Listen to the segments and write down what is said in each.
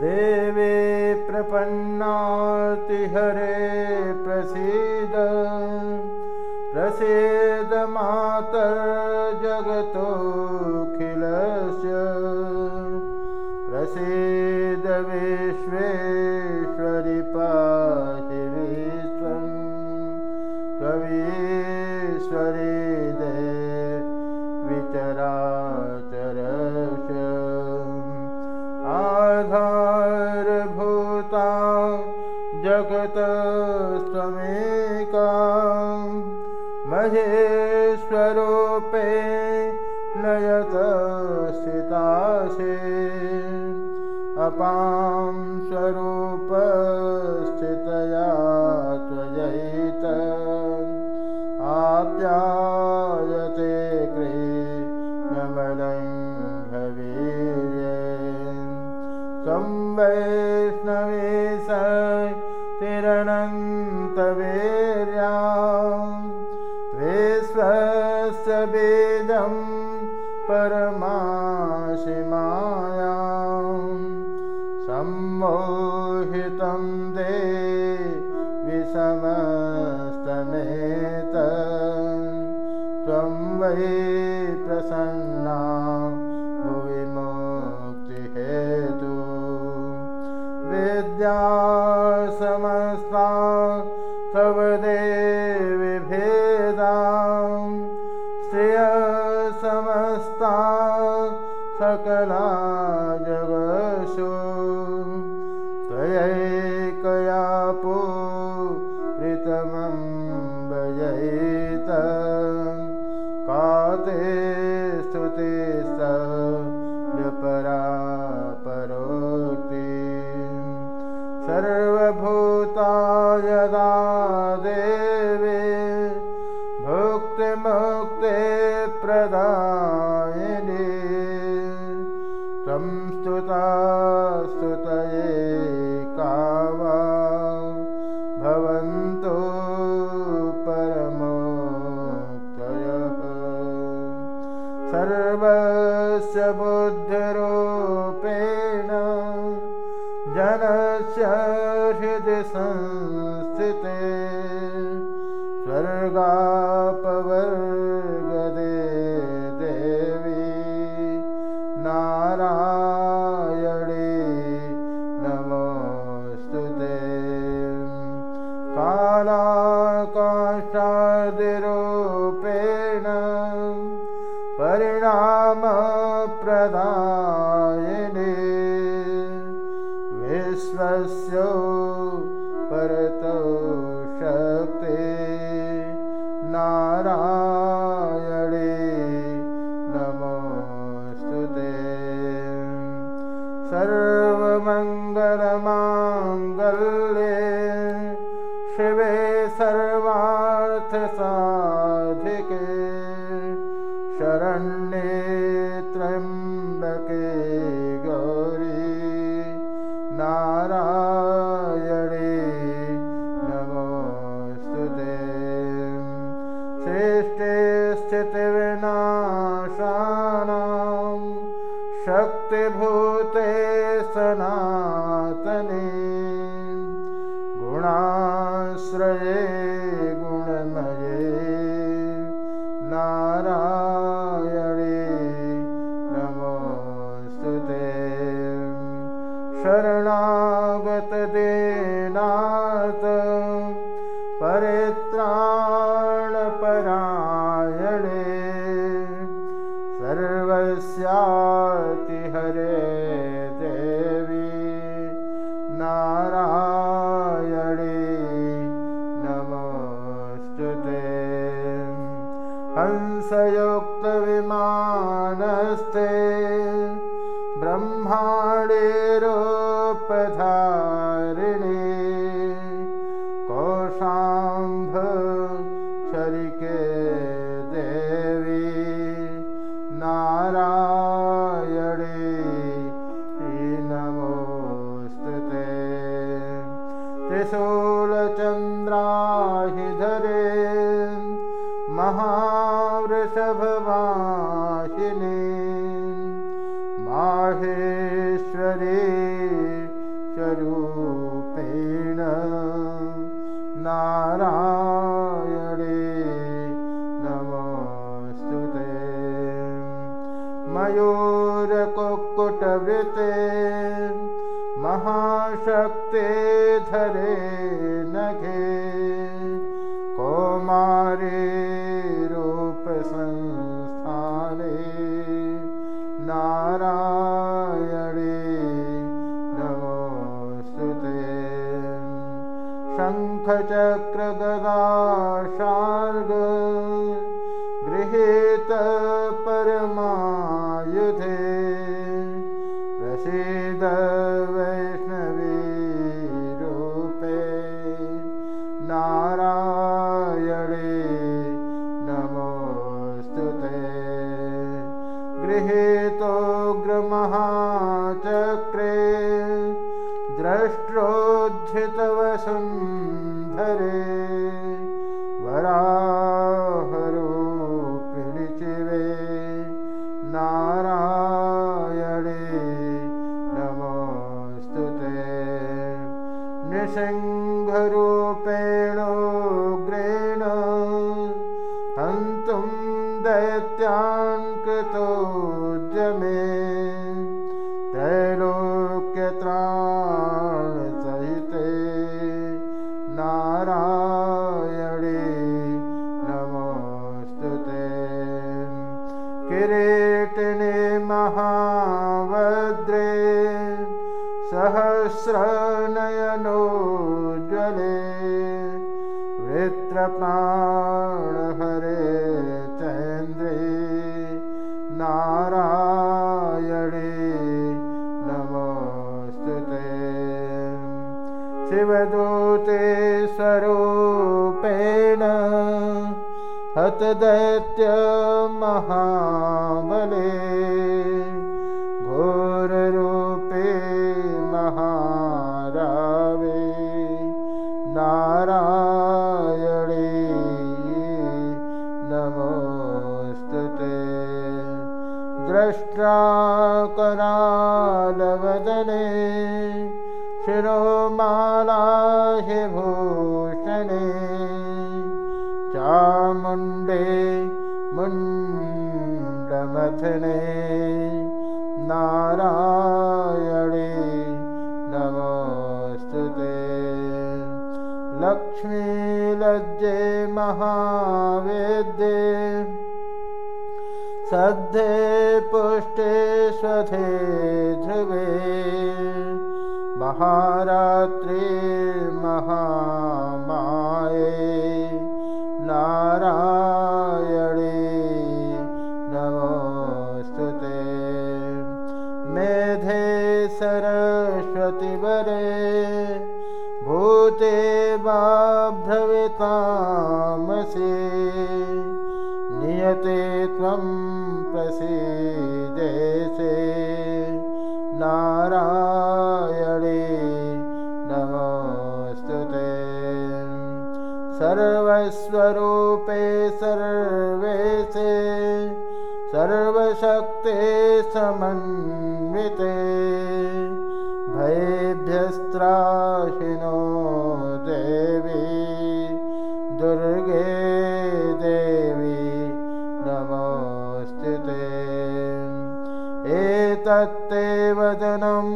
देवे प्रपन्नाति हरे प्रसीद। प्रसीद प्रसीदमातर्जगतोऽखिलस्य प्रसीद विश्वेश्वरि पाहि विश्वं। त्ववीश्वरि दे विचरा नयतस्त्वमेका महेश्वरूपे नयतस्थितासे अपां स्वरूपस्थितया त्वयैत। आप्यायते गृहे भमदं भवेर्येन् संभये मेत त्वं वै बुद्ध श्रेष्ठे स्थितिविनाशानां शक्तिभूते सनातने। गुणाश्रये गुणमये नारायणे नमोस्तुते शरणागतदेनाथ माहेश्वरे स्वरूपेण नारायणे नमस्तुते मयूरकुक्कुटवृते महाशक्ते धरे नघे कौमारे रूपसंस्थाने नारा शङ्खचक्रगदाशार्ग गृहीत परमायुधे। प्रसीद वैष्णवीरूपे। नारायणे नमोऽस्तु ते गृहीतोऽग्रमहाचक्रे सहस्रनयनोज्ज्वले वृत्रप्राणहरे चन्द्रे नारायणे नमोऽस्तु ते। शिवदूते स्वरूपेण हतदैत्यमहाबले द्रष्ट्राकरालवदने शिरोमाला हि भूषणे चामुण्डे मुण्डमथने नारायणे नमोऽस्तु ते। लक्ष्मीलज्जे महावेद्ये सद्धे पुष्टे स्वधे ध्रुवे। महारात्रि महामाये। नारायणे नमोऽस्तु ते। मेधे सरस्वतिवरे। भूते वा नियते त्वं सर्वस्वरूपे सर्वेशे सर्वशक्ते समन्विते भयेभ्यस्त्राहिनो देवी दुर्गे देवी नमोऽस्तु ते। एतत्ते वदनं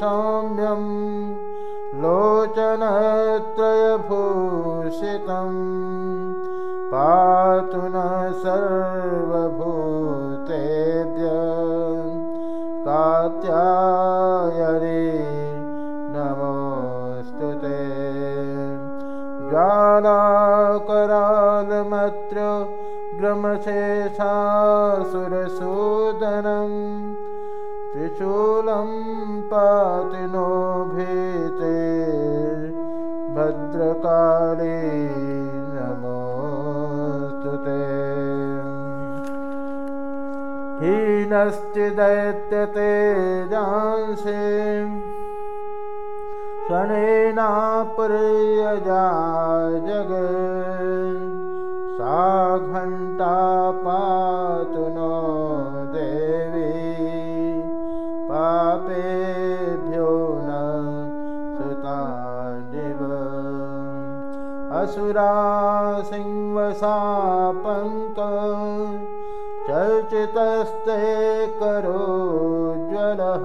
सौम्यं पातु न सर्वभूतेभ्य। कात्यायने नमोऽस्तु ते। ज्वालाकरालमत्र ग्रमशेषासुरसूदनं त्रिशूलं पाति नो भीते हीनश्चिदैत्यते जांसे शनेनापुर्यजा जग सा घण्टा पातु नो देवी। पापेभ्यो असुरा सिंवसा पङ्क चर्चितस्ते करोज्ज्वलः।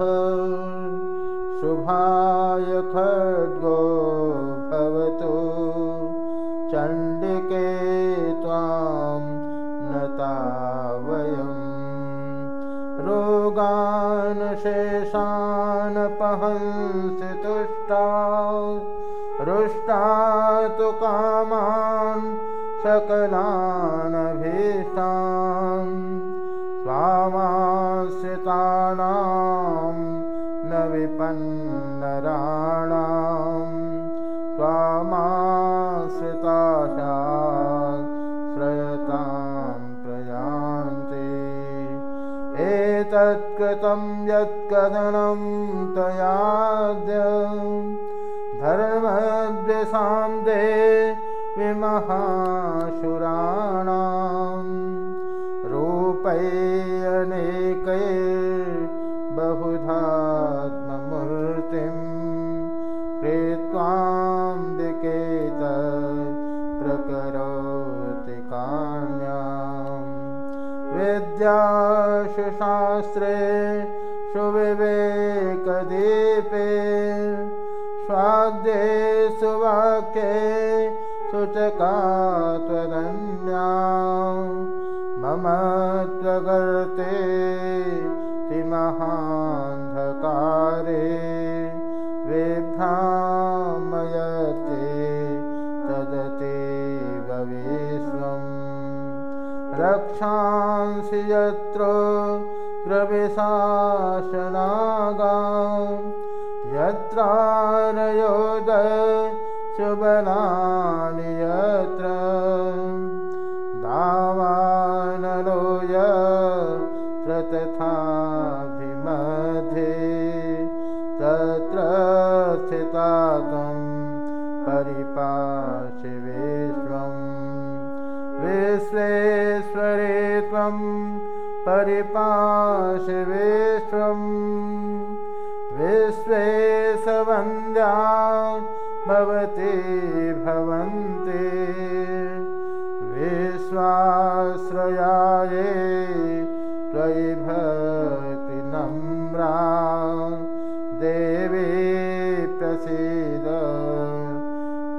शुभाय खड्गो भवतु चण्डिके त्वां नता वयम् रोगान् शेषान् पहंसि तुष्टा रुष्टा कामान् सकलानभीष्टान् स्वामाश्रितानां न विपन्नराणां स्वामाश्रिताशा श्रयतां प्रयान्ति। एतत्कृतं यत्कथनं तयाद्य धर्मद्विषां दे विमहाशुराणां रूपैरनेकै बहुधात्ममूर्तिं कृत्वां दिकेत प्रकरोति कान्यां विद्याशुशास्त्रे सुविवेकदीपे सुवाक्ये सुचका त्वदन्या मम त्वगर्ते तिमहान्धकारे विभ्रामयते तदतीव विश्वम् रक्षांसि यत्र प्रविशासनागा यत्रारयोद सुबलानि यत्र दावानलो यत्र तथाभिमध्ये तत्र स्थिता त्वं परिपाशि विश्वम् विश्वेश्वरे त्वं परिपाशि विश्वम् विश्वेशवन्द्या भक्तिनम्रा देवी प्रसीद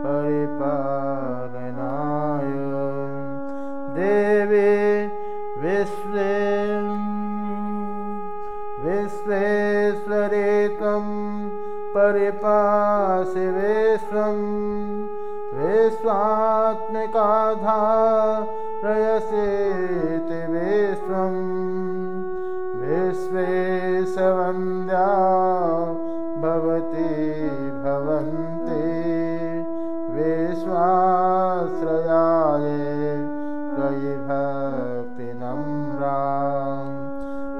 परिपालनाय। देवी विश्वे विश्वेश्वरे त्वं परिपासि विश्वं विश्वात्मिकाधा रयसीति विश्वेशवन्द्या भवति भवन्ति। विश्वाश्रयाय त्वयि भक्तिनम्रा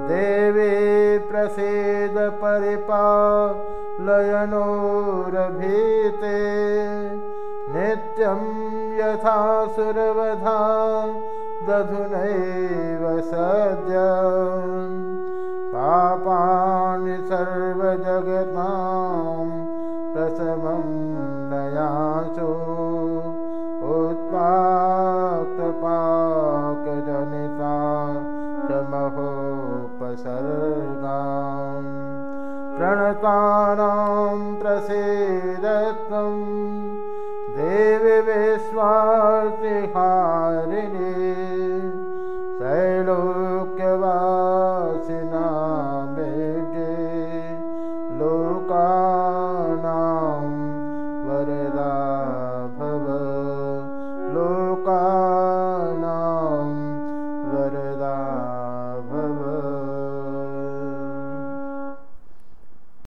देवी प्रसीद परिपालयनोरभीते। नित्यं यथा सुरवधा दधुनैव सद्य पापानि सर्वजगतां प्रसवं नयासु उत्पाक्तपाकजनिता महोपसर्गां प्रणतानां प्रसीदत्वं